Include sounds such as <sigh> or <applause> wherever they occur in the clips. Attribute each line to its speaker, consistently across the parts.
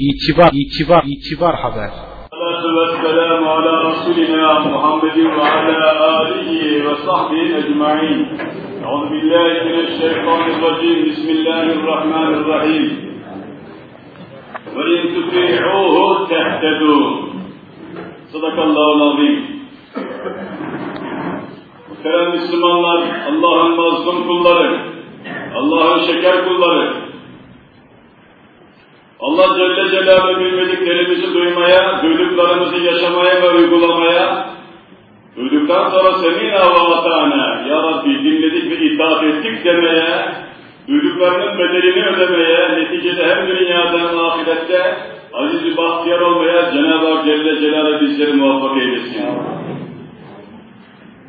Speaker 1: İtibar, itibar, itibar haber.
Speaker 2: Allahü Vesselam ala Resulina Muhammedin ve ala alihi ve sahbihi ecma'in. Euzu billahi mineşşeytanirracim. Bismillahirrahmanirrahim. Ve in tuti'uhu tehtedû. Sadakallahu azim. Muhterem Müslümanlar, Allah'ın mazlum kulları, Allah'ın şeker kulları, Allah Celle Celaluhu bilmediklerimizi duymaya, duyduklarımızı yaşamaya ve uygulamaya, duyduktan sonra semina ve atana, Ya Rabbi dinledik ve itaat ettik demeye, duyduklarının bedelini ödemeye, neticede hem dünyada hem ahirette aziz-i bahtiyar olmaya Cenab-ı Hak Celle Celaluhu bizleri muvaffak eylesin.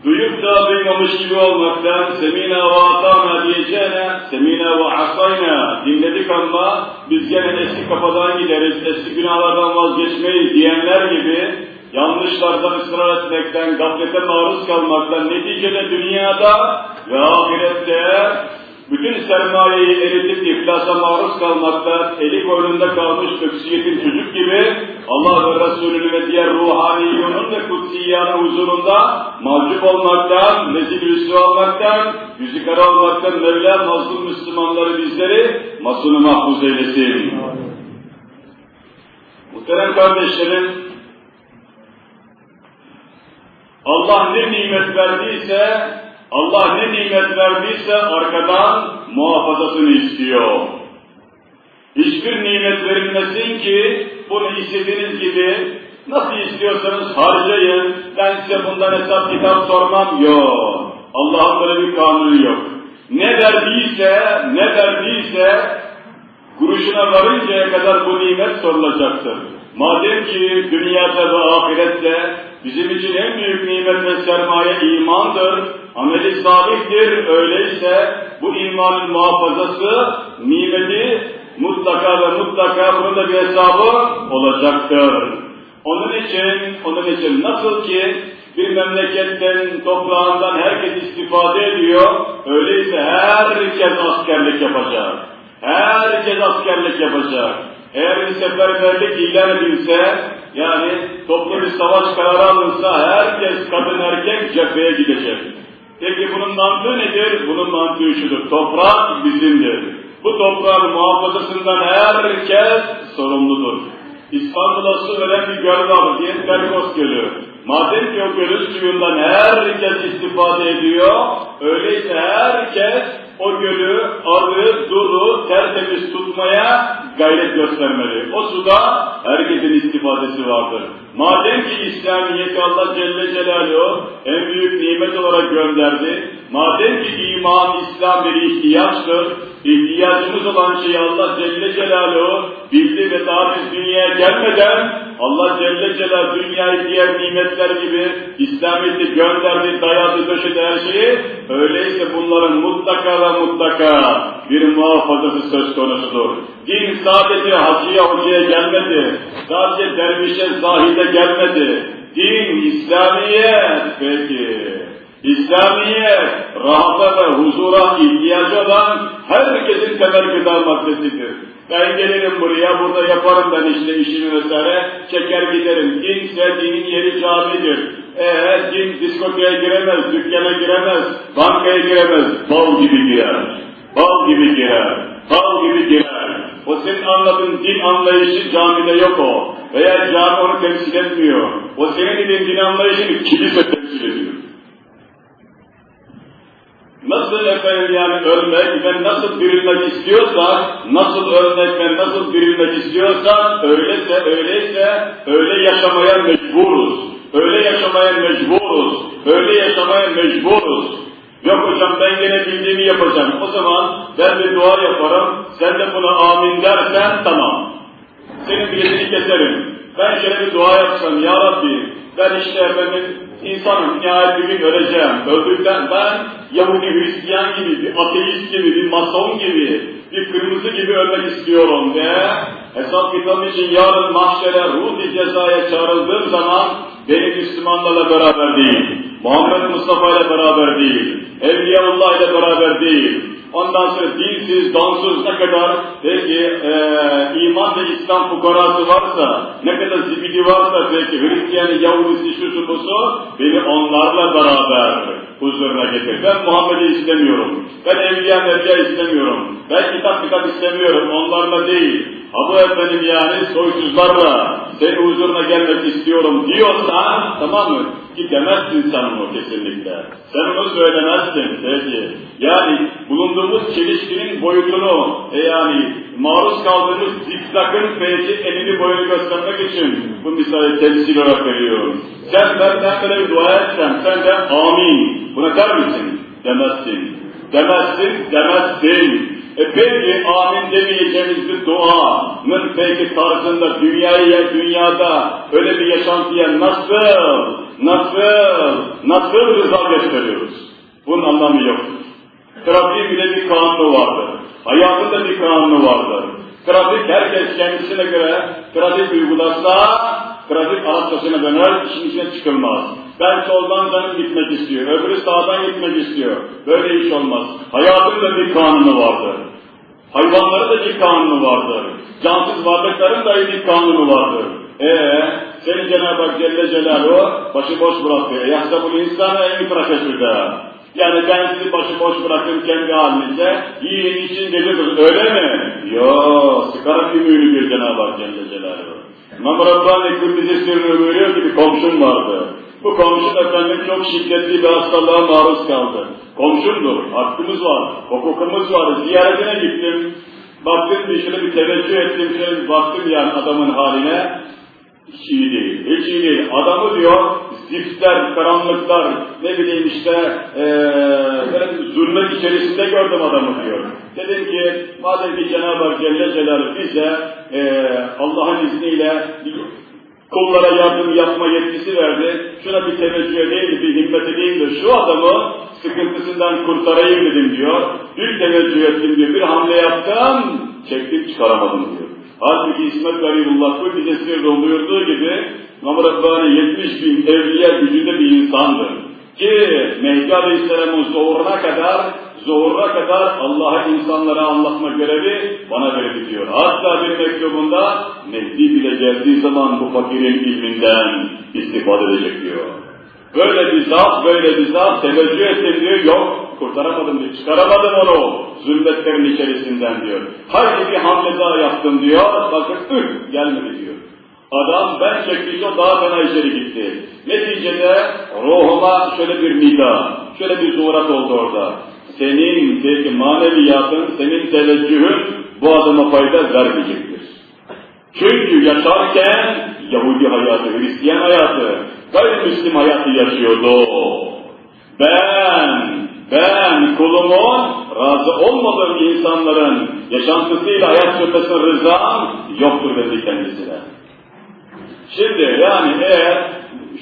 Speaker 2: Duyup da duymamış gibi olmaktan semina ve atana diyeceğine semina ve asayna dinledik ama biz gene eski kafadan gideriz, eski günahlardan vazgeçmeyiz diyenler gibi yanlışlardan ısrar etmekten, gaflete maruz kalmaktan neticede dünyada ve ahirette bütün sermayeyi eritip iflasa maruz kalmakta, eli koynunda kalmış öksüyetin çocuk gibi Allah ve Resulünü ve diğer ruhaniyonun ve kutsiyanın huzurunda mahcup olmaktan, rezil rüsva olmaktan, yüzü kara olmaktan Mevla mazlum Müslümanları bizleri masunu mahfuz eylesin. Muhterem kardeşlerim, Allah ne nimet verdiyse Allah ne nimet verdiyse arkadan muhafazasını istiyor. Hiçbir nimet verilmesin ki bunu istediğiniz gibi nasıl istiyorsanız harcayın, ben size bundan hesap kitap sormam. Yok. Allah'ın böyle bir kanunu yok. Ne verdiyse, ne verdiyse kuruşuna varıncaya kadar bu nimet sorulacaktır. Madem ki dünyada ve ahirette bizim için en büyük nimet ve sermaye imandır, ameli salihtir, öyleyse bu imanın muhafazası, nimeti mutlaka ve mutlaka bunun da bir hesabı olacaktır. Onun için, onun için nasıl ki bir memleketten, toprağından herkes istifade ediyor, öyleyse herkes askerlik yapacak. Herkes askerlik yapacak. Eğer bir seferberlik ilan edilse, yani toplu bir savaş kararı alınsa herkes kadın erkek cepheye gidecek. Peki bunun mantığı nedir? Bunun mantığı şudur. Toprak bizimdir. Bu toprağın muhafazasından herkes sorumludur. İstanbul'a veren bir göl var diye Terkos Gölü. Madem ki o gölün suyundan herkes istifade ediyor, öyleyse herkes o gölü, arı, duru, tertemiz tutmaya gayret göstermeli. O suda herkesin istifadesi vardır. Madem ki İslamiyet'i Allah Celle Celaluhu en büyük nimet olarak gönderdi, madem ki iman, İslam bir ihtiyaçtır, ihtiyacımız olan şeyi Allah Celle Celaluhu bildi ve daha biz dünyaya gelmeden Allah Celle Celaluhu dünyayı diğer nimetler gibi İslamiyet'i gönderdi, dayadı, döşedi her şeyi. Öyleyse bunların mutlaka ve mutlaka bir muhafazası söz konusudur. Din sadece hacıya hocaya gelmedi, sadece dervişe zahide gelmedi. Din, İslamiyet peki. İslamiyet, rahata ve huzura ihtiyacı olan herkesin temel gıda maddesidir. Ben gelirim buraya, burada yaparım ben işte işimi vesaire, çeker giderim. Dinse dinin yeri camidir. Eğer din diskoteye giremez, dükkana giremez, bankaya giremez, bal gibi girer. Bal gibi girer, bal gibi girer. O senin anladığın din anlayışı camide yok o. Veya cami onu temsil etmiyor. O senin dediğin din anlayışını kilise temsil ediyor. Nasıl efendim yani ölmek ve nasıl dirilmek istiyorsan, nasıl ölmek ve nasıl dirilmek istiyorsan, öyleyse öyleyse öyle yaşamaya mecburuz. Öyle yaşamaya mecburuz. Öyle yaşamaya mecburuz. Yok hocam ben gene bildiğimi yapacağım. O zaman ben bir dua yaparım, sen de buna amin dersen tamam. Senin biletini keserim. Ben şöyle bir dua yapsam, Ya Rabbi ben işte efendim insanım, nihayet bir gün öleceğim. Öldükten ben Yahudi Hristiyan gibi, bir ateist gibi, bir mason gibi, bir kırmızı gibi ölmek istiyorum ve hesap kitabı için yarın mahşere ruh cezaya çağrıldığım zaman beni Müslümanlarla beraber değil, Muhammed Mustafa ile beraber değil, Evliyaullah ile beraber değil, ondan sonra dinsiz, donsuz ne kadar peki e, iman ve İslam fukarası varsa, ne kadar zibidi varsa peki Hristiyanı, Yahudisi, şusu busu, beni onlarla beraber huzuruna getir. Ben Muhammed'i istemiyorum. Ben Evliya Merya istemiyorum. Ben kitap kitap istemiyorum. Onlarla değil. Abu efendim yani soysuzlarla senin huzuruna gelmek istiyorum diyorsan tamam mı? Ki demezsin sen onu kesinlikle. Sen onu söylemezsin peki. Yani bulunduğumuz çelişkinin boyutunu e yani maruz kaldığımız zikzakın peki elini boyunu göstermek için bu misali temsil olarak veriyorum. Sen benden böyle bir dua etsem sen de amin. Buna der misin? Demezsin. Demezsin, demezsin. E peki amin demeyeceğimiz bir duanın peki tarzında dünyaya dünyada öyle bir yaşantıya nasıl, nasıl, nasıl rıza gösteriyoruz? Bunun anlamı yoktur. Trafiğin bile bir kanunu vardır. Hayatında bir kanunu vardır. Trafik herkes kendisine göre trafik uygularsa trafik Arapçasına döner, işin içine çıkılmaz. Ben soldan canım gitmek istiyor, öbürü sağdan gitmek istiyor. Böyle iş olmaz. Hayatın da bir kanunu vardır. Hayvanların da bir kanunu vardır. Cansız varlıkların da bir kanunu vardır. Ee, seni Cenab-ı Hak Celle Celaluhu başıboş bırakıyor. Yahsabul insana en yutrakeşüde. Yani ben sizi başıboş bırakın kendi halinize, yiyin için geliyorsunuz. Öyle mi? Yo, sıkarak ümüğünü diyor Cenab-ı Hak Celle Celaluhu. İmam Rabbani Kudüs'e sırrını ki bir komşum vardı. Bu komşum efendim çok şiddetli bir hastalığa maruz kaldı. Komşumdur, hakkımız var, hukukumuz var. Ziyaretine gittim. Baktım bir şöyle bir teveccüh ettim, şöyle bir baktım yani adamın haline. İyi değil, değil. Adamı diyor, ziftler, karanlıklar, ne bileyim işte, ee, zulmet içerisinde gördüm adamı diyor. Dedim ki, madem ki Cenab-ı Hak Celle Celaluhu bize ee, Allah'ın izniyle kullara yardım yapma yetkisi verdi. Şuna bir teveccüh edeyim, bir himmet edeyim de şu adamı sıkıntısından kurtarayım dedim diyor. Bir teveccüh ettim diyor, bir hamle yaptım, çektim çıkaramadım diyor. Halbuki İsmet Garibullah bu sır buyurduğu gibi İmam Rabbani 70 bin evliya gücünde bir insandır. Ki Mehdi Aleyhisselam'ın zuhuruna kadar zuhuruna kadar Allah'a insanlara anlatma görevi bana verildi diyor. Hatta bir mektubunda Mehdi bile geldiği zaman bu fakirin ilminden istifade edecek diyor. Böyle bir zat, böyle bir zat teveccüh ettim diyor, yok kurtaramadım diyor, çıkaramadım onu zulmetlerin içerisinden diyor. Haydi bir hamle daha yaptım diyor, bakın üh gelmedi diyor. Adam ben çektikçe daha fena içeri gitti. Neticede ruhuma şöyle bir nida, şöyle bir zuhurat oldu orada. Senin belki maneviyatın, senin teveccühün bu adama fayda vermeyecektir. Çünkü yaşarken Yahudi hayatı, Hristiyan hayatı, gayrimüslim hayatı yaşıyordu. Ben, ben kulumun razı olmadığım insanların yaşantısıyla hayat sürmesine rızam yoktur dedi kendisine. Şimdi yani eğer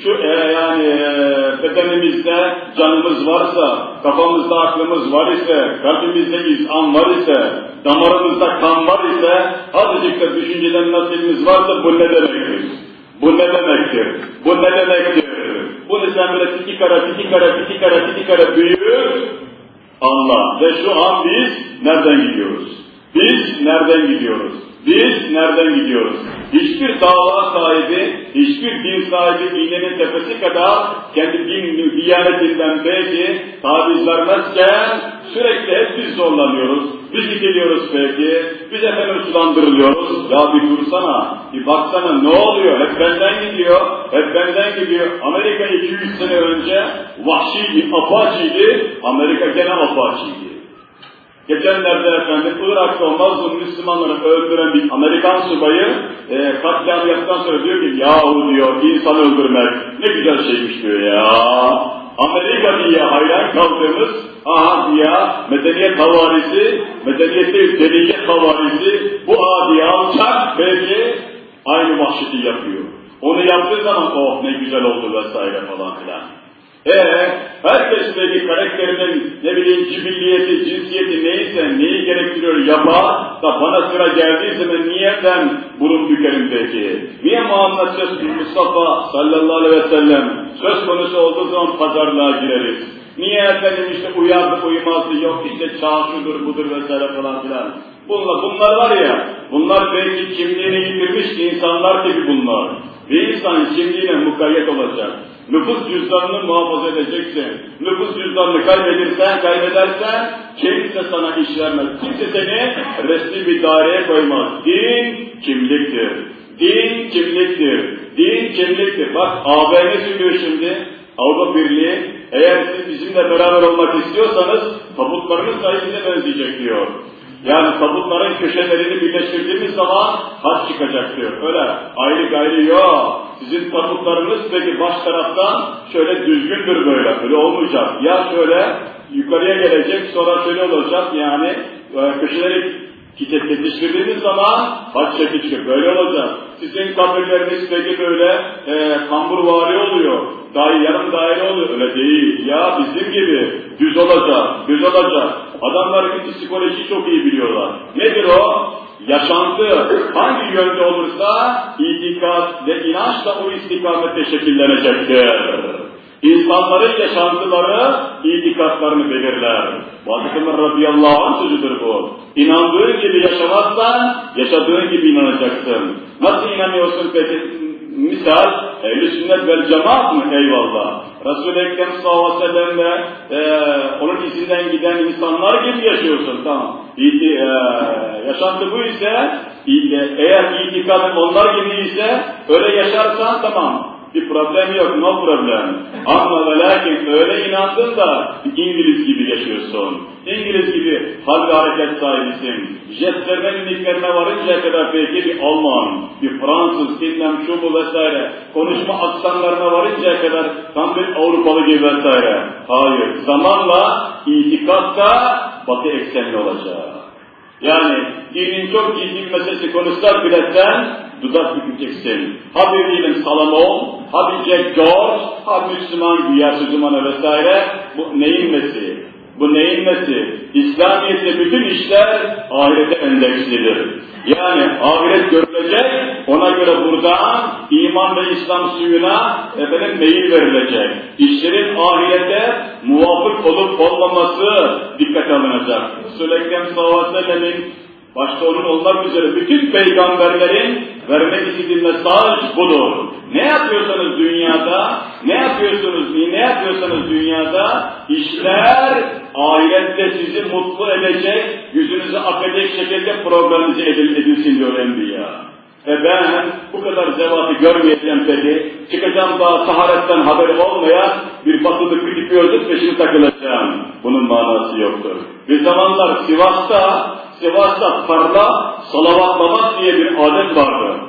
Speaker 2: şu e, yani e, bedenimizde canımız varsa, kafamızda aklımız var ise, kalbimizde izan var ise, damarımızda kan var ise, azıcık da düşünceden nasibimiz varsa bu ne demektir? Bu ne demektir? Bu ne demektir? Bunu sen böyle tiki kara, tiki kara, tiki kara, tiki kara büyür, anla. Ve şu an biz nereden gidiyoruz? Biz nereden gidiyoruz? Biz nereden gidiyoruz? Hiçbir dava sahibi, hiçbir din sahibi iğnenin tepesi kadar kendi din, diyanetinden belki taviz vermezken sürekli hep biz zorlanıyoruz. Biz geliyoruz peki, biz efendim sulandırılıyoruz. Ya bir dursana, bir baksana ne oluyor? Hep benden gidiyor, hep benden gidiyor. Amerika 200 sene önce vahşiydi, apaçiydi, Amerika gene apaçiydi. Geçenlerde efendim Irak'ta mazlum Müslümanları öldüren bir Amerikan subayı e, katliam yaptıktan sonra diyor ki yahu diyor insan öldürmek ne güzel şeymiş diyor ya. Amerika diye hayran kaldığımız aha diye medeniyet havarisi, medeniyeti deliyet havarisi bu adi alçak belki aynı vahşeti yapıyor. Onu yaptığı zaman oh ne güzel oldu vesaire falan filan. Ee, herkes belki karakterinin ne bileyim cibilliyeti, cinsiyeti neyse, neyi gerektiriyor yapa da bana sıra geldiği zaman niye ben burun bükerim? Niye Muhammed Mustafa sallallahu aleyhi ve sellem söz konusu olduğu zaman pazarlığa gireriz? Niye efendim işte uyardı uyumazdı yok işte çağ budur vesaire falan filan. Bunlar, bunlar var ya, bunlar belki kimliğini yitirmiş insanlar gibi bunlar. Bir insan kimliğine mukayyet olacak. Nüfus cüzdanını muhafaza edeceksin. Nüfus cüzdanını kaybedersen, kaybedersen kimse sana iş vermez. Kimse seni resmi bir daireye koymaz. Din kimliktir. Din kimliktir. Din kimliktir. Bak AB söylüyor şimdi? Avrupa Birliği, eğer siz bizimle beraber olmak istiyorsanız tabutlarınız sayesinde benzeyecek diyor. Yani tabutların köşelerini birleştirdiğimiz zaman haç çıkacak diyor. Öyle ayrı gayrı yok. Sizin tabutlarınız peki baş taraftan şöyle düzgündür böyle. Öyle olmayacak. Ya şöyle yukarıya gelecek sonra şöyle olacak yani e, köşeleri yetiştirdiğiniz zaman haç çekici böyle olacak. Sizin kabirleriniz peki böyle e, kamburvari oluyor. Dahi yarım daire oluyor. Öyle değil. Ya bizim gibi düz olacak, düz olacak. Adamların psikolojiyi çok iyi biliyorlar. Nedir o? Yaşantı hangi yönde olursa itikat ve inanç da o istikamette şekillenecektir. İnsanların yaşantıları itikatlarını belirler. Ömer radıyallahu anh sözüdür bu. İnandığın gibi yaşamazsan yaşadığın gibi inanacaksın. Nasıl inanıyorsun peki? Misal, ehl sünnet vel cemaat mı? Eyvallah. Resul-i Ekrem sallallahu aleyhi ve sellem'le e, onun izinden giden insanlar gibi yaşıyorsun. Tamam. E, yaşantı bu ise, eğer itikadın onlar gibi ise öyle yaşarsan tamam bir problem yok, no problem. Ama ve lakin öyle inandın da İngiliz gibi yaşıyorsun. İngiliz gibi hal ve hareket sahibisin. Jetlerine mimiklerine varıncaya kadar belki bir Alman, bir Fransız, bilmem şu bu vesaire. Konuşma aksanlarına varıncaya kadar tam bir Avrupalı gibi vesaire. Hayır, zamanla itikat da batı eksenli olacak. Yani dinin çok ciddi meselesi konuşsak bile dudak bükeceksin. Ha bir diyelim Salomon, ha bir Jack George, ha Müslüman, güya sözümana vesaire. Bu neyin nesi? Bu neyin nesi? İslamiyet'te bütün işler ahirete endekslidir. Yani ahiret görülecek, ona göre buradan iman ve İslam suyuna efendim meyil verilecek. İşlerin ahirete muvafık olup olmaması dikkat alınacak. Ekrem sallallahu aleyhi ve sellemin başta onun olmak üzere bütün peygamberlerin vermek istediği mesaj budur. Ne yapıyorsanız dünyada, ne yapıyorsunuz, ne yapıyorsanız dünyada, işler ahirette sizi mutlu edecek, yüzünüzü akacak şekilde programınızı edilsin diyor Enbiya. Ve ben bu kadar zevatı görmeyeceğim dedi, çıkacağım daha taharetten haberi olmayan bir batılı küçük gözlük peşine takılacağım. Bunun manası yoktur. Bir zamanlar Sivas'ta, Sivas'ta parla salavatlamak diye bir adet vardı.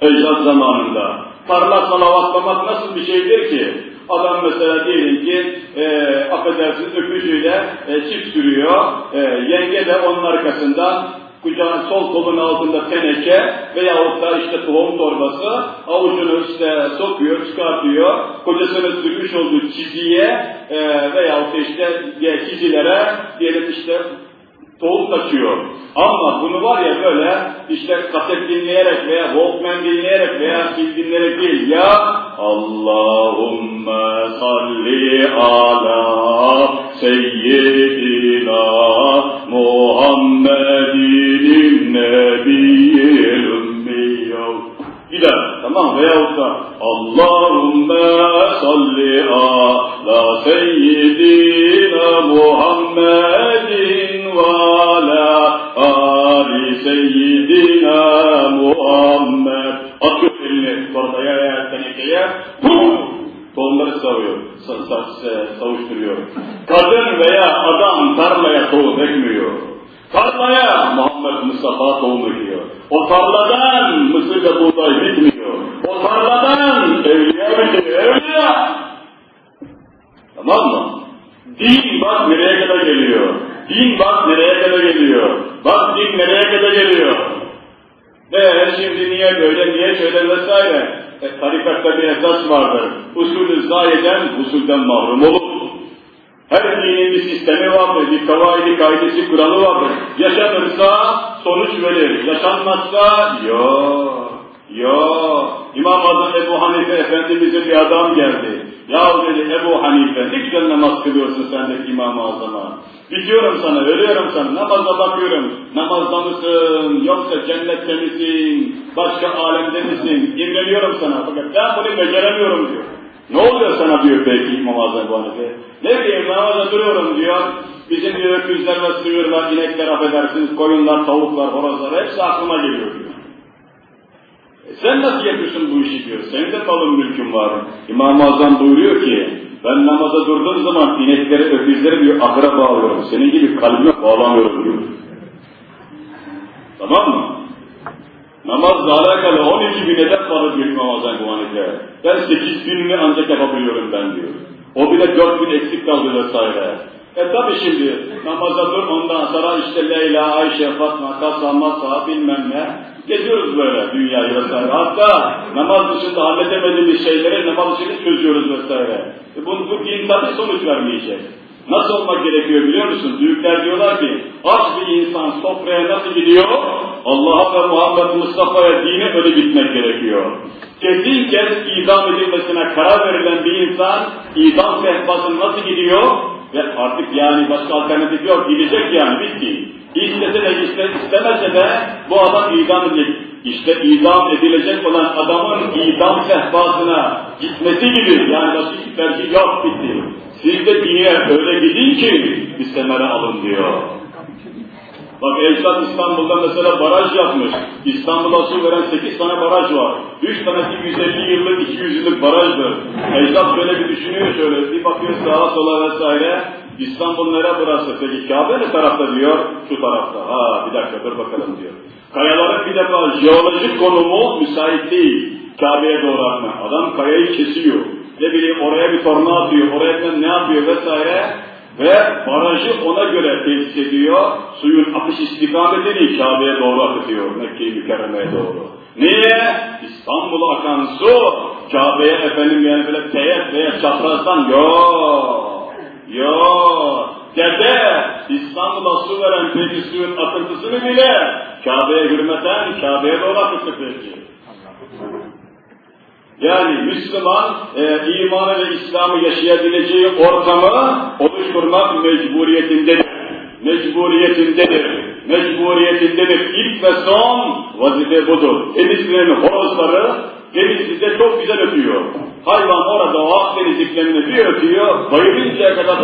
Speaker 2: Ecdat zamanında. Parla salavatlamak nasıl bir şeydir ki? Adam mesela diyelim ki e, affedersiniz öpücüyle e, çift sürüyor, e, yenge de onun arkasından kucağın sol kolun altında teneke veyahut da işte tohum torbası avucunu işte sokuyor, çıkartıyor, kocasının sürmüş olduğu çiziye e, veyahut da işte çizilere diyelim işte tohum taşıyor. Ama bunu var ya böyle işte kaset dinleyerek veya Walkman dinleyerek veya film dinleyerek değil ya Allahümme salli ala seyyidina Muhammedin nebiyyil ümmiyyah gider. Tamam veyahut da Allahümme salli ala seyyidina Muhammedin veya tenekeye. Tohumları savuyor, sa sa savuşturuyor. Kadın veya adam tarlaya tohum ekmiyor. Tarlaya Muhammed Mustafa tohum ekiyor. O tarladan mısır ve buğday bitmiyor. O tarladan evliya bitiyor. Evliya! Tamam mı? Din bak nereye kadar geliyor. Din bak nereye kadar geliyor. Bak din nereye kadar geliyor. Eee şimdi niye böyle, niye şöyle vesaire. E, tarikatta bir esas vardır. Usulü zayeden usulden mahrum olur. Her dinin bir sistemi vardır, bir kavaidi, kaidesi, kuralı vardır. Yaşanırsa sonuç verir, yaşanmazsa yok, yok. İmam Azam Ebu Hanife Efendimiz'e bir adam geldi. Ya dedi Ebu Hanife ne güzel namaz kılıyorsun sen de İmam-ı Azam'a. Bitiyorum sana, veriyorum sana, namaza bakıyorum. Namazda mısın, yoksa cennette misin, başka alemde misin? İmreniyorum sana fakat ben bunu beceremiyorum diyor. Ne oluyor sana diyor belki İmam Azam Ebu Hanife. Ne bileyim namaza duruyorum diyor. Bizim diyor öküzler ve sığırlar, inekler affedersiniz, koyunlar, tavuklar, horozlar hepsi aklıma geliyor diyor. E sen nasıl yapıyorsun bu işi diyor. Senin de malın mülkün var. İmam-ı Azam buyuruyor ki ben namaza durduğum zaman inekleri, öküzleri diyor ahıra bağlıyorum. Senin gibi kalbime bağlamıyorum diyor. Tamam mı? Namazla alakalı 12 bin vardır diyor İmam Azam bu. Ben 8 binini ancak yapabiliyorum ben diyor. O bile 4 bin eksik kaldı vesaire. E tabi şimdi namaza dur ondan sonra işte Leyla, Ayşe, Fatma, Kasa, Masa bilmem ne. Geziyoruz böyle dünyayı vesaire. Hatta namaz dışında halledemediğimiz şeyleri namaz dışında çözüyoruz vesaire. E bu, bu din tabi sonuç vermeyecek. Nasıl olmak gerekiyor biliyor musun? Büyükler diyorlar ki aç bir insan sofraya nasıl gidiyor? Allah'a ve Muhammed Mustafa'ya dine öyle gitmek gerekiyor. Kesin kez idam edilmesine karar verilen bir insan idam sehpasına nasıl gidiyor? Ve artık yani başka alternatif yok, gidecek yani bitti. İstese de iste, istemese de bu adam idam edilecek. İşte idam edilecek olan adamın idam sehpasına gitmesi gibi yani başka bir tercih yok bitti. Siz de dine öyle gidin ki bir semere alın diyor. Bak Ecdat İstanbul'da mesela baraj yapmış. İstanbul'a su veren 8 tane baraj var. 3 tanesi 150 yıllık, 200 yıllık barajdır. Ecdat şöyle bir düşünüyor şöyle, bir bakıyor sağa sola vesaire. İstanbul nere burası? Peki Kabe ne tarafta diyor? Şu tarafta. Ha bir dakika dur bakalım diyor. Kayaların bir defa jeolojik konumu müsait değil. Kabe'ye doğru atma. Adam kayayı kesiyor. Ne bileyim oraya bir torna atıyor, oraya ne yapıyor vesaire ve barajı ona göre tesis ediyor. Suyun akış istikametini Kabe'ye doğru akıtıyor. Mekke-i Mükerreme'ye doğru. Niye? İstanbul'a akan su Kabe'ye efendim yani böyle teyit veya çaprazdan yok. Dede İstanbul'a su veren peki suyun bile Kabe'ye hürmeten Kabe'ye doğru akıttı peki. Yani Müslüman e, imanı ve İslam'ı yaşayabileceği ortamı oluşturmak mecburiyetindedir. Mecburiyetindedir. Mecburiyetindedir. İlk ve son vazife budur. Denizlilerin horozları denizde çok güzel ötüyor. Hayvan orada o Akdeniz ikliminde bir ötüyor, bayılıncaya kadar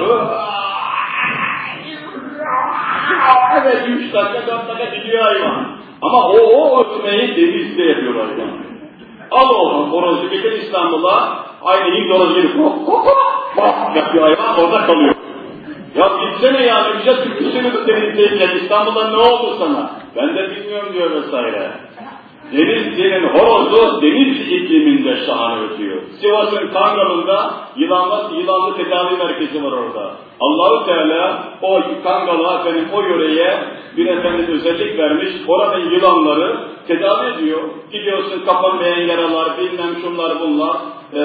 Speaker 2: <laughs> evet üç dakika, dört dakika gidiyor hayvan. Ama o, o ötmeyi denizde yapıyor hayvan. Al oğlum horozu getir İstanbul'a, aynı Hint horozu gibi kok kok kok yapıyor hayvan orada kalıyor. Ya gitsene ya güzel türküsünü denizde İstanbul'da ne oldu sana? Ben de bilmiyorum diyor vesaire. Denizli'nin horozu deniz ikliminde şahane ötüyor. Sivas'ın Kangal'ında yılanlı, yılanlı tedavi merkezi var orada. Allahu Teala o Kangal'a efendim o yöreye bir efendim özellik vermiş. Oranın yılanları tedavi ediyor. Gidiyorsun kapanmayan yaralar, bilmem şunlar bunlar. Ee,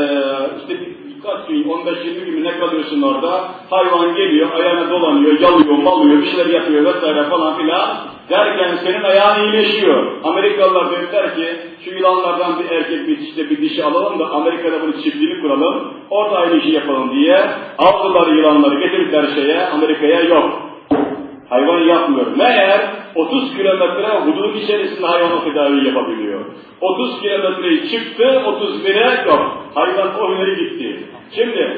Speaker 2: işte birkaç gün, 15-20 gün ne kalıyorsun orada? Hayvan geliyor, ayağına dolanıyor, yalıyor, malıyor, bir şeyler yapıyor vesaire falan filan. Derken senin ayağın iyileşiyor. Amerikalılar dediler ki şu yılanlardan bir erkek bir işte bir dişi alalım da Amerika'da bunu çiftliğini kuralım. Orada aynı işi yapalım diye aldılar yılanları getirdiler şeye Amerika'ya yok. Hayvan yapmıyor. Meğer 30 kilometre hudut içerisinde hayvan tedavi yapabiliyor. 30 kilometreyi çıktı, 31'e yok. Hayvan o ileri gitti. Şimdi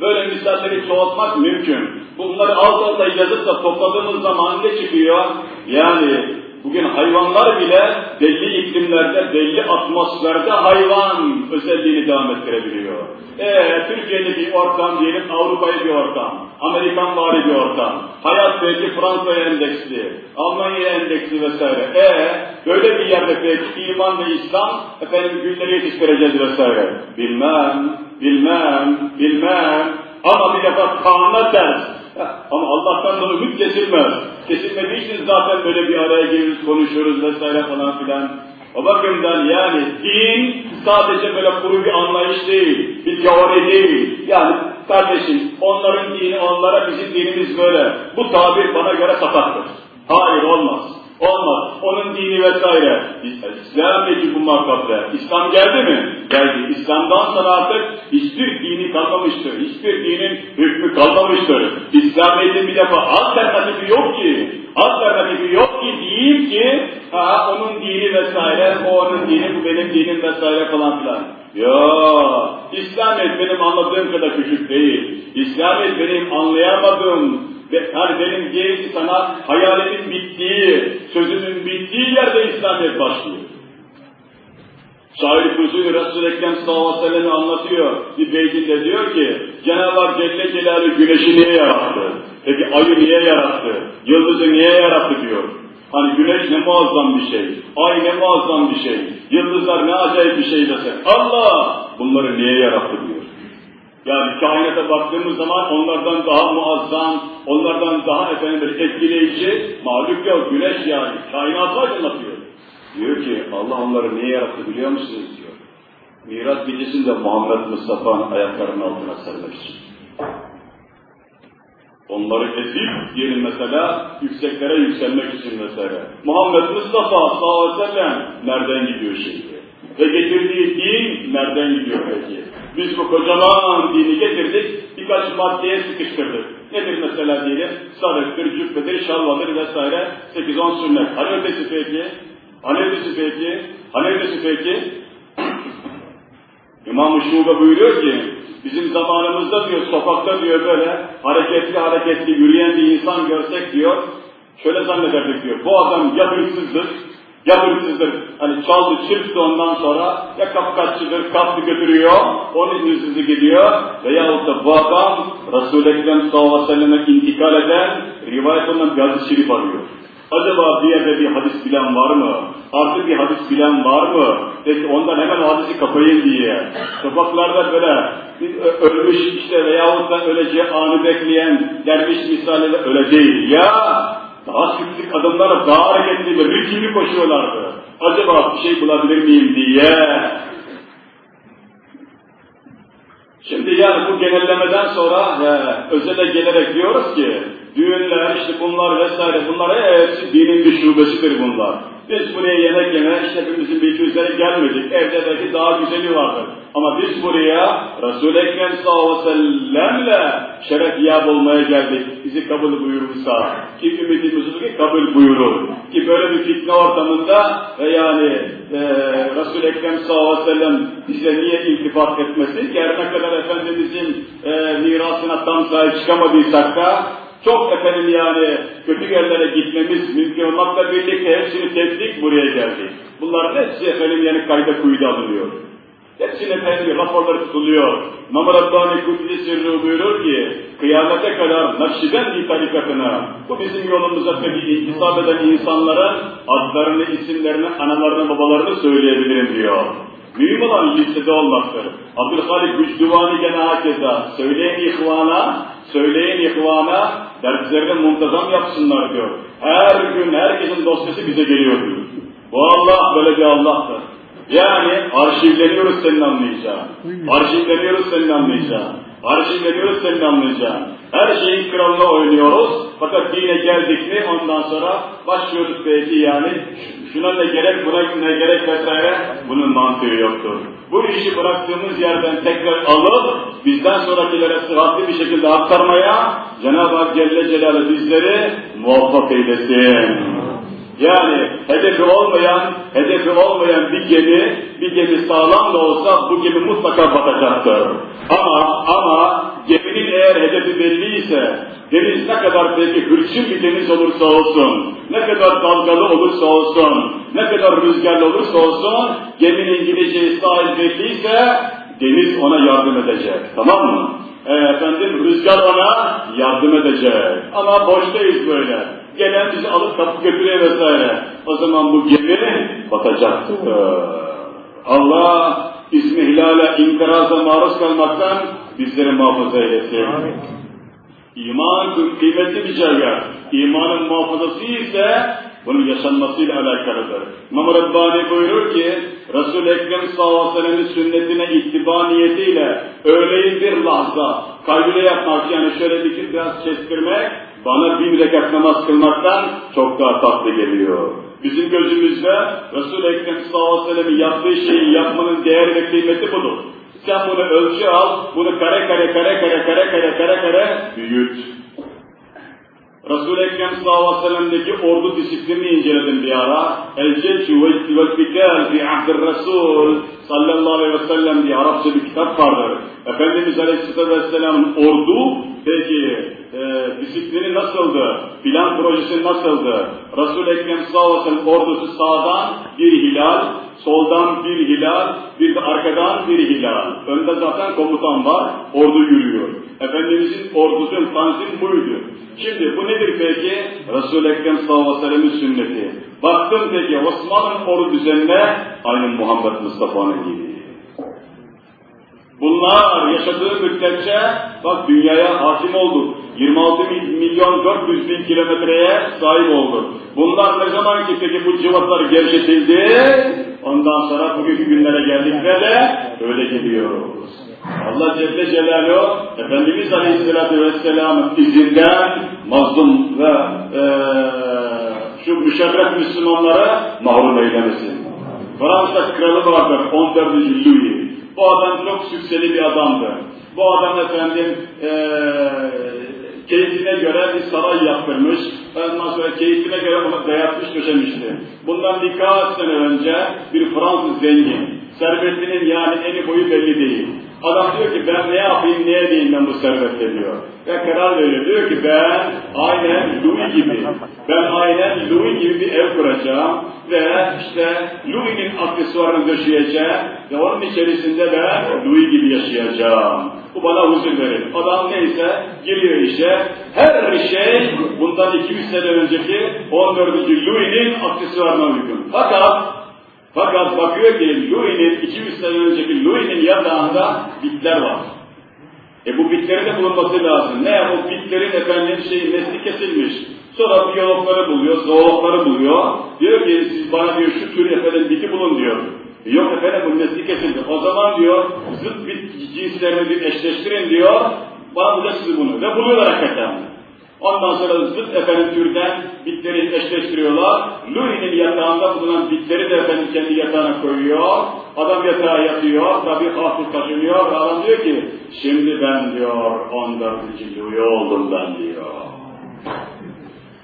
Speaker 2: böyle misalleri çoğaltmak mümkün. Bunları alt alta yazıp da topladığımız zaman ne çıkıyor? Yani bugün hayvanlar bile belli iklimlerde, belli atmosferde hayvan özelliğini devam ettirebiliyor. Ee, Türkiye'de bir ortam diyelim, Avrupa'ya bir ortam, Amerikan vari bir ortam, hayat belki Fransa'ya endeksli, Almanya'ya endeksli vesaire. Ee, böyle bir yerde peki iman ve İslam, efendim gülleri yetiştireceğiz vesaire. Bilmem, bilmem, bilmem. Ama bir defa kanuna ters. Ama Allah'tan da ümit kesilmez. Kesilmediği için zaten böyle bir araya giriyoruz, konuşuyoruz vesaire falan filan. O bakımdan yani din sadece böyle kuru bir anlayış değil, bir teori değil. Yani kardeşim onların dini onlara bizim dinimiz böyle. Bu tabir bana göre sataktır. Hayır olmaz. Olmaz. Onun dini vesaire. İslam peki bu makabda. İslam geldi mi? Geldi. İslam'dan sonra artık hiçbir dini kalmamıştır. Hiçbir dinin hükmü kalmamıştır. İslamiyet'in bir defa alternatifi yok ki. Alternatifi yok ki değil ki ha, onun dini vesaire, o onun dini, bu benim dinim vesaire falan filan. Ya İslamiyet benim anladığım kadar küçük değil. İslamiyet benim anlayamadığım ve yani benim ki sana hayalimin bittiği, sözümün bittiği yerde İslamiyet başlıyor. Şair Kuzuyu Resul-i Ekrem sallallahu anlatıyor. Bir beytinde diyor ki, Cenab-ı Hak Celle Celaluhu güneşi niye yarattı? Peki ayı niye yarattı? Yıldızı niye yarattı diyor. Hani güneş ne muazzam bir şey, ay ne muazzam bir şey, yıldızlar ne acayip bir şey desek. Allah bunları niye yarattı diyor. Yani kainata baktığımız zaman onlardan daha muazzam, onlardan daha efendim etkileyici mahluk yok, güneş yani. Kainatı aydınlatıyor. Diyor ki Allah onları niye yarattı biliyor musunuz diyor. Miras gecesinde Muhammed Mustafa'nın ayaklarının altına sarılmak için. Onları ezip diyelim mesela yükseklere yükselmek için mesela. Muhammed Mustafa sallallahu aleyhi ve sellem nereden gidiyor şimdi? Ve getirdiği din nereden gidiyor peki? Biz bu kocaman dini getirdik, birkaç maddeye sıkıştırdık. Nedir mesela diyelim? Sarıktır, cübbedir, şalvadır vesaire, 8-10 sünnet. Hani ötesi peki? Hani ötesi peki? Hani ötesi peki? <clears throat> İmam-ı Şube buyuruyor ki, bizim zamanımızda diyor, sokakta diyor böyle hareketli hareketli yürüyen bir insan görsek diyor, şöyle zannederdik diyor, bu adam ya hırsızdır, ya hırsızdır, hani çaldı çırptı ondan sonra ya kapkaççıdır, kaptı götürüyor, onun hırsızı gidiyor veyahut da bu adam Resul-i Ekrem sallallahu aleyhi ve selleme intikal eden rivayet olunan bir hadis-i şerif arıyor. Acaba bir yerde bir hadis bilen var mı? Artık bir hadis bilen var mı? Dedi ondan hemen hadisi kapayın diye. Sokaklarda böyle ölmüş işte veyahut da öleceği anı bekleyen derviş misaliyle öyle değil. Ya daha küçük adımlara daha hareketli ve ritmi koşuyorlardı. Acaba bir şey bulabilir miyim diye. Şimdi yani bu genellemeden sonra he, özele gelerek diyoruz ki düğünler, işte bunlar vesaire bunlar hepsi dinin bir şubesidir bunlar. Biz buraya yemek yeme, hepimizin bir üzere gelmedik. Evde belki daha güzeli vardır. Ama biz buraya Resul-i Ekrem sallallahu aleyhi ve şeref yap olmaya geldik. Bizi kabul buyurursa, ki ümidimiz ki kabul buyurur. Ki böyle bir fitne ortamında ve yani e, Resul-i Ekrem sallallahu aleyhi ve sellem bize niye iltifat etmesin ki her ne kadar Efendimizin e, mirasına tam sahip çıkamadıysak da çok efendim yani kötü yerlere gitmemiz mümkün olmakla birlikte hepsini tepdik buraya geldik. Bunların hepsi efendim yani kayda kuyuda alınıyor. Hepsinin efendim raporları tutuluyor. İmam Rabbani Kudüs'ü sırrı buyurur ki, kıyamete kadar Nakşibendi tarikatına, bu bizim yolumuza tabi intisap eden insanların adlarını, isimlerini, analarını, babalarını söyleyebilirim diyor. Mühim olan listede olmaktır. Abdülhalik Güçdüvani gene hakeza, söyleyin ihvana, söyleyin ihvana, derslerini muntazam yapsınlar diyor. Her gün herkesin dosyası bize geliyor diyor. Bu Allah böyle bir Allah'tır. Yani arşivleniyoruz senin anlayacağın. Arşivleniyoruz senin anlayacağın. Arşivleniyoruz senin anlayacağın. Her şeyin kralına oynuyoruz. Fakat dine geldik mi ondan sonra başlıyoruz belki yani şuna ne gerek buna ne gerek vesaire bunun mantığı yoktur. Bu işi bıraktığımız yerden tekrar alıp bizden sonrakilere sıhhatli bir şekilde aktarmaya Cenab-ı Hak Celle Celaluhu bizleri muvaffak eylesin. Yani hedefi olmayan, hedefi olmayan bir gemi, bir gemi sağlam da olsa bu gemi mutlaka batacaktır. Ama, ama geminin eğer hedefi belliyse, deniz ne kadar belki hırçın bir deniz olursa olsun, ne kadar dalgalı olursa olsun, ne kadar rüzgarlı olursa olsun, geminin gideceği sahil belliyse, deniz ona yardım edecek. Tamam mı? E, efendim rüzgar ona yardım edecek. Ama boştayız böyle gelen bizi alıp kapı götürüyor vesaire. O zaman bu gemi batacaktır. Allah ismi hilale inkaraza maruz kalmaktan bizleri muhafaza eylesin. İman kıymetli bir cevher. İmanın muhafazası ise bunun yaşanmasıyla alakalıdır. İmam Rabbani buyurur ki, Resul-i Ekrem sallallahu aleyhi ve sünnetine ittiba niyetiyle öğleyin bir lahza kalbine yapmak yani şöyle bir biraz kestirmek bana bin rekat namaz kılmaktan çok daha tatlı geliyor. Bizim gözümüzde Resul-i Ekrem sallallahu aleyhi ve sellem'in yaptığı şeyi yapmanın değer ve kıymeti budur. Sen bunu ölçü al, bunu kare kare kare kare kare kare kare kare büyüt. Resul-i Ekrem sallallahu ordu disiplinini inceledim bir ara. El-Ceçü ve Fikal fi ahdir Resul sallallahu aleyhi ve sellem diye Arapça bir kitap vardır. Efendimiz aleyhisselatü vesselam'ın ordu peki e, disiplini nasıldı? Plan projesi nasıldı? Resul-i Ekrem sallallahu aleyhi ve sellem ordusu sağdan bir hilal, soldan bir hilal, bir de arkadan bir hilal. Önde zaten komutan var, ordu yürüyor. Efendimizin ordusunun tanzim buydu. Şimdi bu nedir peki? Resul-i Ekrem sallallahu sünneti. Baktım peki Osman'ın ordu düzenine aynı Muhammed Mustafa'nın gibi. Bunlar yaşadığı müddetçe bak dünyaya hakim olduk. 26 milyon 400 bin kilometreye sahip olduk. Bunlar ne zaman ki peki bu cıvatlar gevşetildi, ondan sonra bugünkü günlere geldik ve de öyle gidiyoruz. Allah Celle Celaluhu Efendimiz Aleyhisselatü Vesselam'ın izinden mazlum ve e, şu müşerref Müslümanları mahrum eylemesin. Fransa kralı vardır 14. Louis. Bu adam çok sükseli bir adamdı. Bu adam efendim e, keyfine göre bir saray yaptırmış. Ondan sonra keyfine göre dayatmış döşemişti. Bundan birkaç sene önce bir Fransız zengin. Servetinin yani eni boyu belli değil. Adam diyor ki ben ne yapayım, ne edeyim ben bu servetle diyor. Ve karar veriyor. Diyor ki ben aynen Louis gibi, ben aynen Louis gibi bir ev kuracağım ve işte Louis'nin aksesuarını döşeyeceğim ve onun içerisinde ben Louis gibi yaşayacağım. Bu bana huzur verir. Adam neyse giriyor işe. Her şey bundan 200 sene önceki 14. Louis'nin aksesuarına uygun. Fakat fakat bakıyor ki Louis'nin 200 sene önceki Louis'nin yatağında bitler var. E bu bitlerin de bulunması lazım. Ne bu bitlerin efendim şey nesli kesilmiş. Sonra biyologları buluyor, zoologları buluyor. Diyor ki siz bana diyor şu tür efendim biti bulun diyor. E yok efendim bu nesli kesildi. O zaman diyor zıt bit cinslerini bir eşleştirin diyor. Bana bulacaksınız bunu. Ve buluyorlar hakikaten. Ondan sonra zıt efendim türden bitleri eşleştiriyorlar. Louis'nin yatağında bulunan bitleri de efendim kendi yatağına koyuyor. Adam yatağa yatıyor, tabii hafif taşınıyor ve adam diyor ki, şimdi ben diyor 14. Louis oldum ben diyor.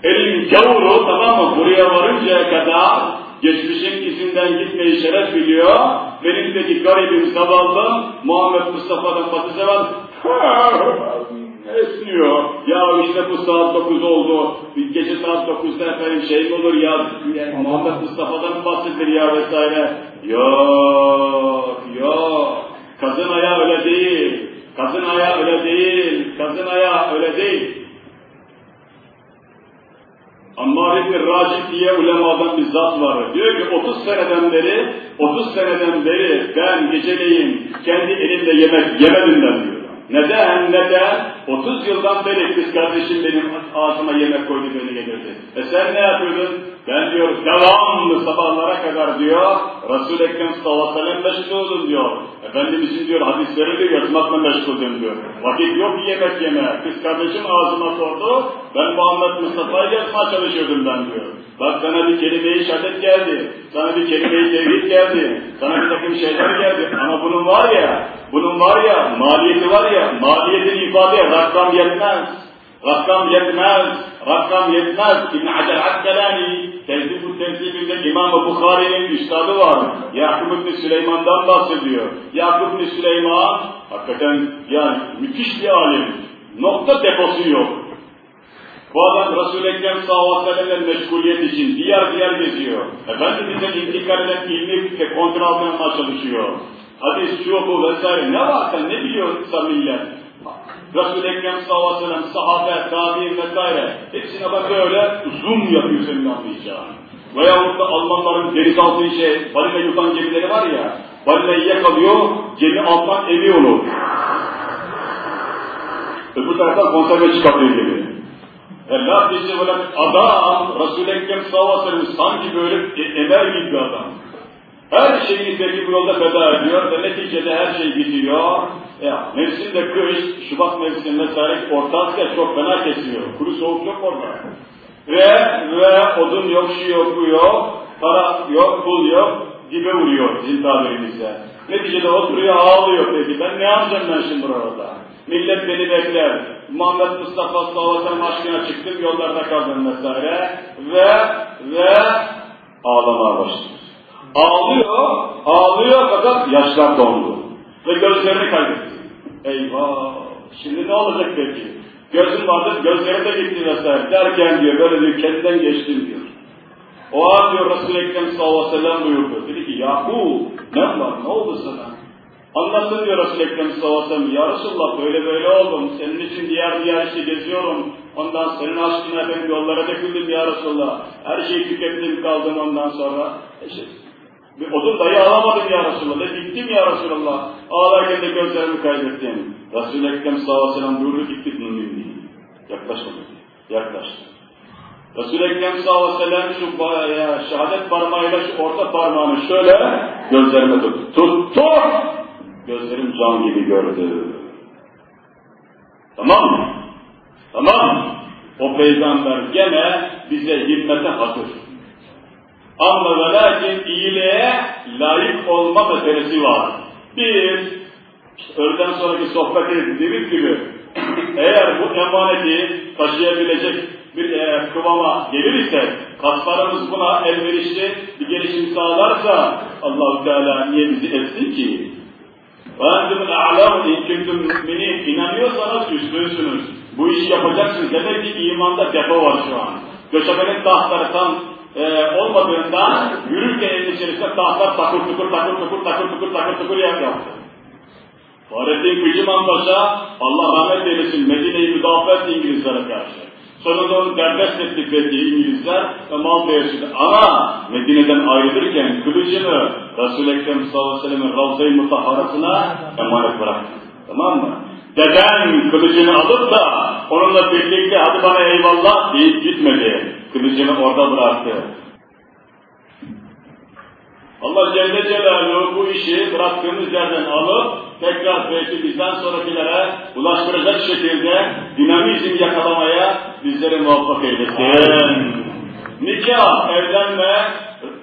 Speaker 2: Elim gavuru tamam mı buraya varıncaya kadar geçmişin izinden gitmeyi şeref biliyor. Benim dedi garibim zavallım Muhammed Mustafa'dan Batı Sevan esniyor. Ya işte bu saat 9 oldu. Gece saat 9'da efendim şey mi olur ya Muhammed Mustafa'dan bahsedilir ya vesaire. Yok yok. Kazın ayağı öyle değil. Kazın ayağı öyle değil. Kazın ayağı öyle değil. Ammar İbni Racik diye ulemadan bir zat var. Diyor ki 30 seneden beri, 30 seneden beri ben geceleyin kendi elimle yemek yemedim ben diyor. Neden? Neden? 30 yıldan beri kız kardeşim benim ağzıma yemek koydu beni getirdi. E sen ne yapıyordun? Ben diyor devamlı sabahlara kadar diyor Resul-i Ekrem sallallahu aleyhi ve sellem meşgul diyor. Efendimizin diyor hadisleri de yazmakla meşguldüm diyor. Vakit yok yemek yeme. Kız kardeşim ağzıma sordu. Ben Muhammed Mustafa'yı yazmaya çalışıyordum ben diyor. Bak sana bir kelime-i şehadet geldi. Sana bir kelime-i tevhid geldi. Sana bir takım şeyler geldi. Ama bunun var ya, bunun var ya, maliyeti var ya, maliyetini ifade rakam yetmez. Rakam yetmez, rakam yetmez. İbn Hacer Askelani, tezib bu tezibinde İmam-ı Bukhari'nin üstadı var. Yakup İbni Süleyman'dan bahsediyor. Yakup İbni Süleyman, hakikaten yani müthiş bir alim. Nokta deposu yok. Bu adam Resul-i Ekrem sallallahu ve meşguliyet için diğer diğer geziyor. Efendimiz'e intikal eden ilmi kontrol altına çalışıyor. Hadis şu bu vesaire ne varsa ne biliyorsa millet. Resul-i Ekrem sallallahu aleyhi ve sellem, sahabe, tabi'in vesaire hepsine bak böyle zoom yapıyor senin anlayacağın. Veyahut da Almanların deniz altı şey, balina yutan gemileri var ya, balinayı yakalıyor, gemi alttan evi onu. Öbür taraftan konserve çıkartıyor. Allah bizi böyle adam, Resul-i Ekrem sallallahu ve sanki böyle emer gibi bir adam. Her şeyini sevgi bu yolda feda ediyor ve neticede her şey bitiyor. Ya mevsimde kış, Şubat mevsiminde vesaire Orta Asya çok fena kesiyor. Kuru soğuk çok orada. Ve ve odun yok, şu yok, bu yok, para yok, pul yok, dibe vuruyor bizim tabirimizde. Neticede oturuyor ağlıyor peki. Ben ne yapacağım ben şimdi burada? Millet beni bekler. Muhammed Mustafa sallallahu aleyhi ve sellem aşkına çıktım, yollarda kaldım vesaire. Ve ve ağlamaya başlıyor. Ağlıyor, ağlıyor fakat yaşlar dondu. Ve gözlerini kaybetti. Eyvah! Şimdi ne olacak peki? Gözüm vardı, gözleri de gitti vesaire derken diyor, böyle diyor, kendinden geçtim diyor. O an diyor Resul-i Ekrem sallallahu aleyhi ve sellem buyurdu. Dedi ki yahu ne var ne oldu sana? Anlatsın diyor Resul-i Ekrem sallallahu. Ya Resulallah böyle böyle oldum. Senin için diğer diğer işte geziyorum. Ondan senin aşkına ben yollara döküldüm ya Resulallah. Her şeyi tükettim kaldım ondan sonra. İşte, bir odun dahi alamadım ya Resulallah. Bittim ya Resulallah. Ağlarken de gözlerimi kaybettim. Resul-i Ekrem sallallahu aleyhi ve sellem buyurdu ki gittin minni. Yaklaşma dedi. Yaklaştı. Resul-i Ekrem sallallahu aleyhi ve sellem şu ya, şehadet parmağıyla şu orta parmağını şöyle gözlerime tuttu. Tuttu! Gözlerim can gibi gördü. Tamam mı? Tamam? O peygamber gene bize himmete hazır. Ama ve lakin iyiliğe layık olma meselesi var. Biz, işte öğleden sonraki sohbet ettiğimiz gibi, <clears throat> eğer bu emaneti taşıyabilecek bir e, kıvama gelir ise, kaslarımız buna elverişli bir gelişim sağlarsa, allah Teala niye bizi etsin ki? وَاَنْتُمُ الْاَعْلَمُ اِنْ كُنْتُمْ مُؤْمِنِينَ İnanıyorsanız üstünsünüz. Bu işi yapacaksınız. Demek ki imanda depo var şu an. Göçebenin tahtları tam e, olmadığından yürürken evin içerisinde tahtlar takır tukur takır tukur takır tukur takır tukur yer yaptı. Fahrettin Kıcıman Paşa, Allah rahmet eylesin, Medine'yi müdafaa etti İngilizlere karşı. Sonunda onu derbest ettik verdiği İngilizler ve Malta'ya yaşadı. Ama Medine'den ayrılırken kılıcını Resul-i Ekrem sallallahu aleyhi ve sellem'in Ravza-i emanet bıraktı. Tamam mı? Deden kılıcını alıp da onunla birlikte hadi bana eyvallah deyip gitmedi. Kılıcını orada bıraktı. Allah Celle Celaluhu bu işi bıraktığımız yerden alıp tekrar belki bizden sonrakilere ulaştıracak şekilde dinamizm yakalamaya bizleri muvaffak eylesin. Nikah, evlenme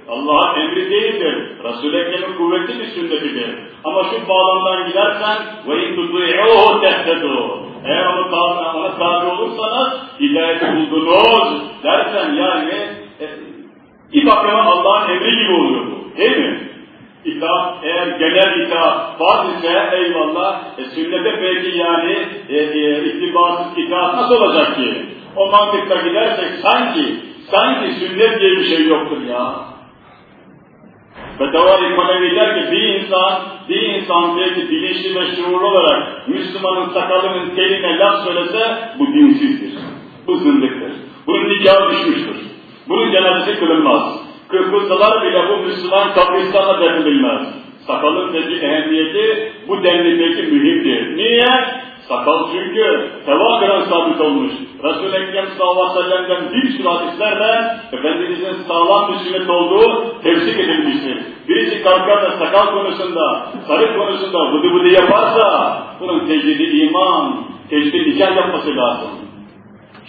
Speaker 2: Allah'ın emri değildir. Resul-i Ekrem'in kuvvetli bir sünnetidir. Ama şu bağlamdan gidersen وَاِنْ تُطُعِعُهُ تَهْتَدُوا Eğer onu tabi, ona tabi olursanız hidayeti buldunuz dersen yani e, bir bakıma Allah'ın emri gibi oluyor bu. Değil mi? İtaat, eğer genel itaat farz ise eyvallah, e, sünnete belki yani e, e, itibasız itaat nasıl olacak ki? O mantıkla gidersek sanki, sanki sünnet diye bir şey yoktur ya. Ve Davari Konevi der ki bir insan, bir insan belki bilinçli ve şuurlu olarak Müslümanın sakalının teline laf söylese bu dinsizdir. Bu zındıktır. Bunun nikahı düşmüştür. Bunun cenazesi kılınmaz. Kırpılsalar bile bu Müslüman kabristanla defnedilmez. Sakalın dediği ehemmiyeti bu denli belki mühimdir. Niye? Sakal çünkü tevakıran sabit olmuş. Resul-i Ekrem sallallahu aleyhi ve sellem'den bir sürü hadislerle Efendimizin sağlam bir sünnet olduğu tefsik edilmiştir. Birisi kalkar da sakal konusunda, sarık konusunda vıdı vıdı yaparsa bunun tecridi iman, tecridi nikah yapması lazım.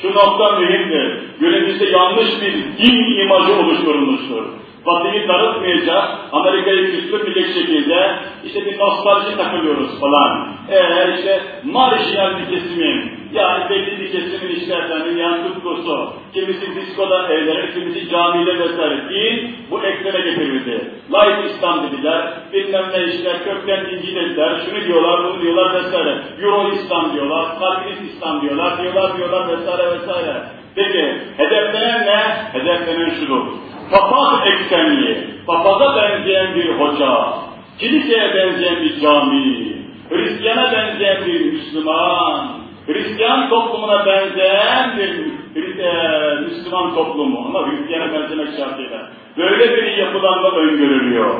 Speaker 2: Şu nokta mühimdir. Günümüzde yanlış bir din imajı oluşturulmuştur. Batı'yı darıtmayacak, Amerika'yı küstürmeyecek şekilde işte bir nostalji takılıyoruz falan. Eğer işte marjinal bir kesimin, yani belli bir kesimin işte efendim yani tutkusu, kimisi diskoda evlenir, kimisi camide vesaire. Din bu ekrana getirildi. Layık İslam dediler, bilmem ne işte kökten dinci dediler, şunu diyorlar, bunu diyorlar vesaire. Euro İslam diyorlar, Kalvinist İslam diyorlar, diyorlar diyorlar vesaire vesaire. Peki hedeflenen ne? Hedeflenen şudur papaz eksenli, papaza benzeyen bir hoca, kiliseye benzeyen bir cami, Hristiyana benzeyen bir Müslüman, Hristiyan toplumuna benzeyen bir e, Müslüman toplumu ama Hristiyana benzemek şartıyla. Böyle bir yapılanma öngörülüyor.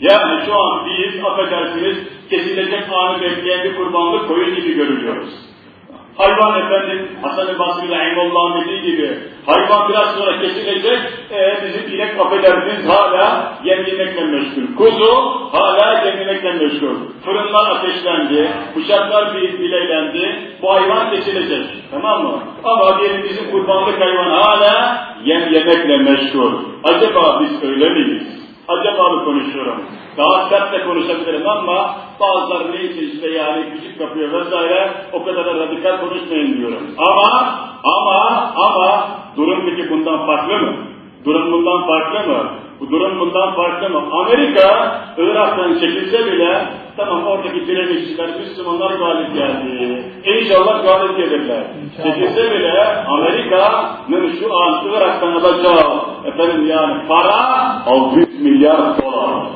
Speaker 2: Yani şu an biz affedersiniz kesilecek anı bekleyen bir kurbanlık koyun gibi görülüyoruz. Hayvan efendim Hasan-ı Basri Rahimullah'ın dediği gibi hayvan biraz sonra kesilecek e, bizim inek affedersiniz hala yem yemekle meşgul. Kuzu hala yem yemekle meşgul. Fırınlar ateşlendi, bıçaklar bileylendi, bu hayvan kesilecek. Tamam mı? Ama diyelim bizim kurbanlık hayvan hala yem yemekle meşgul. Acaba biz öyle miyiz? Acaba mı konuşuyorum? Daha sert de konuşabilirim ama bazıları neyse işte yani küçük kapıyor vesaire o kadar da radikal konuşmayın diyorum. Ama ama ama durum peki bundan farklı mı? Durum bundan farklı mı? Bu durum bundan farklı mı? Amerika Irak'tan çekilse bile tamam oradaki direnişçiler, Müslümanlar galip geldi. İnşallah galip gelirler. Çekilse bile Amerika'nın şu an Irak'tan alacağı efendim yani para 600 milyar dolar.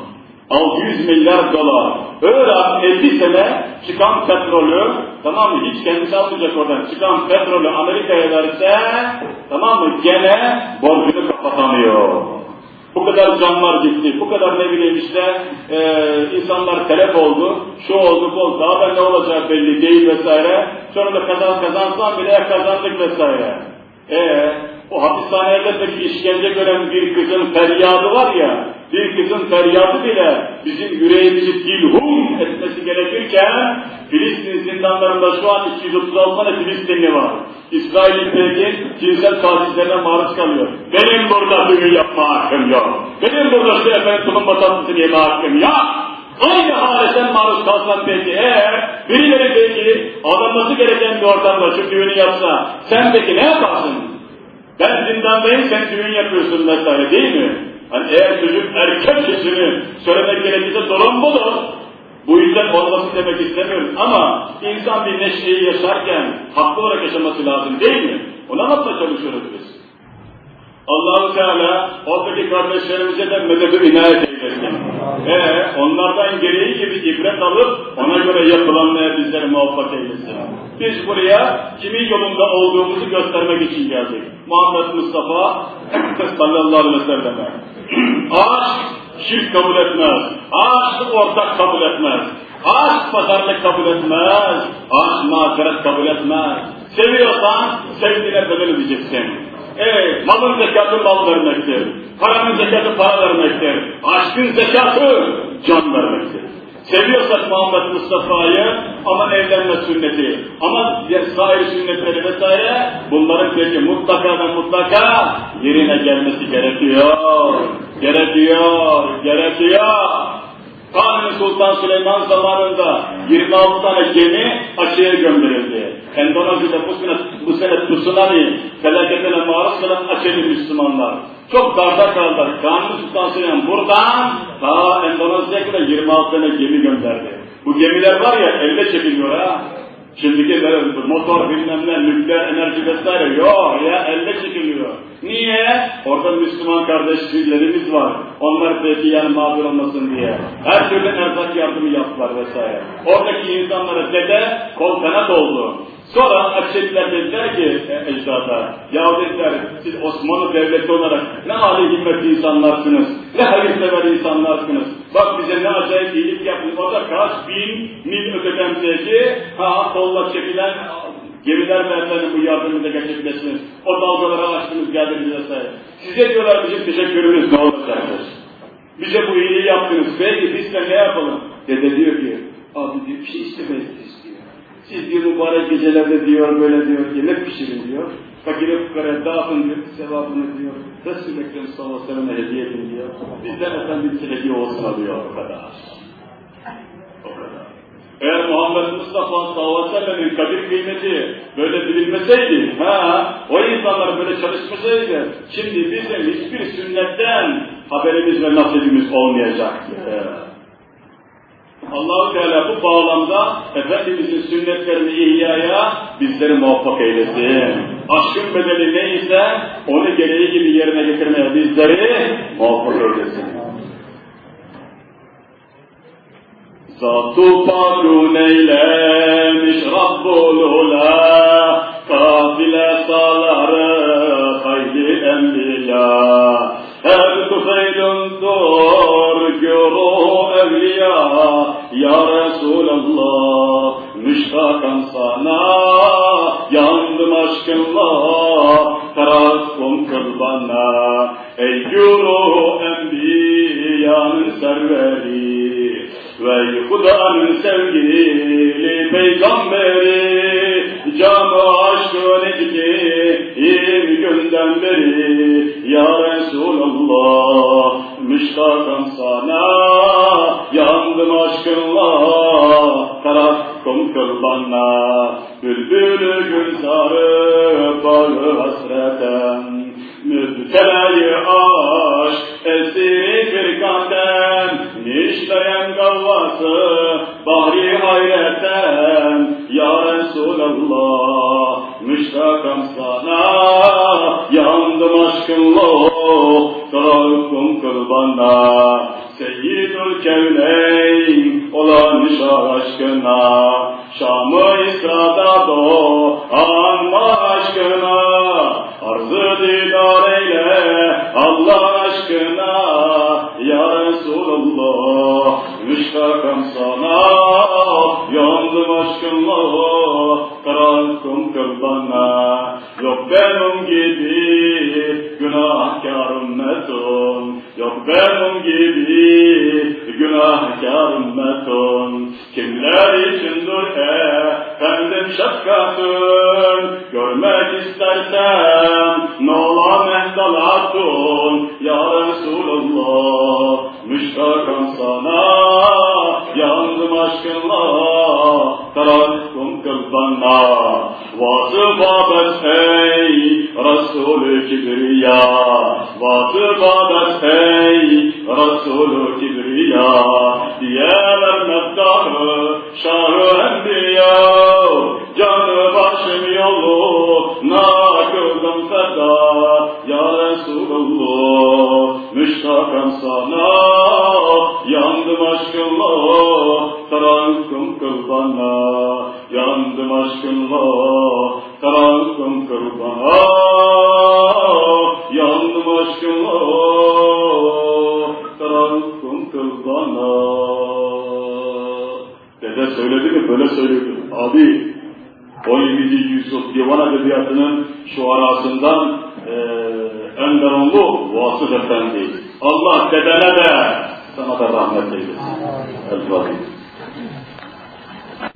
Speaker 2: 600 milyar dolar. Irak 50 sene çıkan petrolü, tamam mı? Hiç kendisi almayacak oradan. Çıkan petrolü Amerika'ya verse, tamam mı? Gene borcunu kapatamıyor. Bu kadar canlar gitti, bu kadar ne bileyim işte e, insanlar telef oldu, şu oldu, bu oldu, daha da ne olacak belli değil vesaire. Sonra da kazan kazansan bile kazandık vesaire. E, o hapishanede peki işkence gören bir kızın feryadı var ya, bir kızın feryadı bile bizim yüreğimizi dilhum etmesi gerekirken Filistin zindanlarında şu an 236 tane Filistinli var. İsrail'in peki cinsel tacizlerine maruz kalıyor. Benim burada düğün yapma hakkım yok. Benim burada şu efendim tulumba tatlısını yeme hakkım yok. Aynı hale sen maruz kalsan peki eğer birileri peki alınması gereken bir ortamda şu düğünü yapsa sen peki ne yaparsın? Ben zindandayım sen düğün yapıyorsun vesaire değil mi? Hani eğer çocuk erkek sesini söylemek gerekirse sorun budur. Bu yüzden olması demek istemiyoruz ama insan bir neşeyi yaşarken haklı olarak yaşaması lazım değil mi? Ona anlatmaya çalışıyoruz biz. allah Teala oradaki kardeşlerimize de medebi inayet eylesin. Ee, onlardan gereği gibi ibret alıp ona göre yapılanmaya bizleri muvaffak eylesin. Biz buraya kimin yolunda olduğumuzu göstermek için geldik. Muhammed Mustafa sallallahu aleyhi ve selleme. <clears throat> Aşk şirk kabul etmez. Aşk ortak kabul etmez. Aşk pazarlık kabul etmez. Aşk mağfiret kabul etmez. Seviyorsan sevdiğine bedel edeceksin. Evet, malın zekatı mal vermektir. Paranın zekatı para vermektir. Aşkın zekatı can vermektir. Seviyorsak Muhammed Mustafa'yı ama evlenme sünneti, ama sair sünnetleri vesaire bunların peki mutlaka ve mutlaka yerine gelmesi gerekiyor. Gerekiyor, gerekiyor. Kanuni Sultan Süleyman zamanında 26 tane gemi açığa gönderildi. Endonezya'da bu sene, bu sene tsunami felaketine maruz kalan Açeli Müslümanlar. Çok darda kaldılar. Kanuni Sultan buradan ta Endonezya'ya kadar 26 tane gemi gönderdi. Bu gemiler var ya elle çekiliyor ha. Şimdiki motor bilmem ne, nükleer enerji vesaire yok ya elle çekiliyor. Niye? Orada Müslüman kardeşlerimiz var. Onlar belki yani mağdur olmasın diye. Her türlü erzak yardımı yaptılar vesaire. Oradaki insanlara dede kol kanat oldu. Sonra Akşeliler dediler ki e, ecdada, ya dediler siz Osmanlı Devleti olarak ne hali himmetli insanlarsınız, ne hayırsever insanlarsınız. Bak bize ne acayip iyilik yaptınız. Orada kaç bin mil öteden peki, ha kolla çekilen gemiler ve efendim bu yardımında gerçekleştiniz. O dalgaları açtınız geldiniz vesaire. Size diyorlar bizim teşekkürümüz ne olacaktır? Bize bu iyiliği yaptınız. Peki biz de ne yapalım? Dede diyor ki, abi diyor bir şey istemeyiz diyor. Siz diyor mübarek gecelerde diyor böyle diyor yemek pişirin diyor. Fakire fukaraya dağıtın diyor, sevabını diyor. Resul-i Ekrem sallallahu aleyhi ve sellem'e hediye edin diyor. Bizden efendim hediye olsun diyor o kadar. O kadar. Eğer Muhammed Mustafa sallallahu aleyhi ve sellem'in kadir kıymeti böyle bilinmeseydi, ha, o insanlar böyle çalışmasaydı, şimdi bizim hiçbir sünnetten haberimiz ve nasibimiz olmayacaktı. Allah Teala bu bağlamda Efendimizin sünnetlerini ihyaya bizleri muvaffak eylesin. Aşkın bedeli neyse onu gereği gibi yerine getirmeye bizleri muvaffak eylesin. Zat-ı Pakun eylemiş Rabbul Ula Kafile saları hayli enbiya ya Resulallah Müştakan sana yandım aşkınla Tarafım kıl bana. Ey yuru enbiyanın serveri Ve Huda'nın sevgili peygamberi Canı aşkın ettiğim günden beri Ya Resulallah müştakan Kimler içindir? Efendim şefkatın Görmek istersen Nola mehdalatun Ya Resulallah Müştakam sana. Yandım aşkınla Tarakkım kıl bana Vasıfat ey Resulü Kibriya. Vasıfat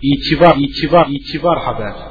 Speaker 1: İtibar, itibar, itibar haber.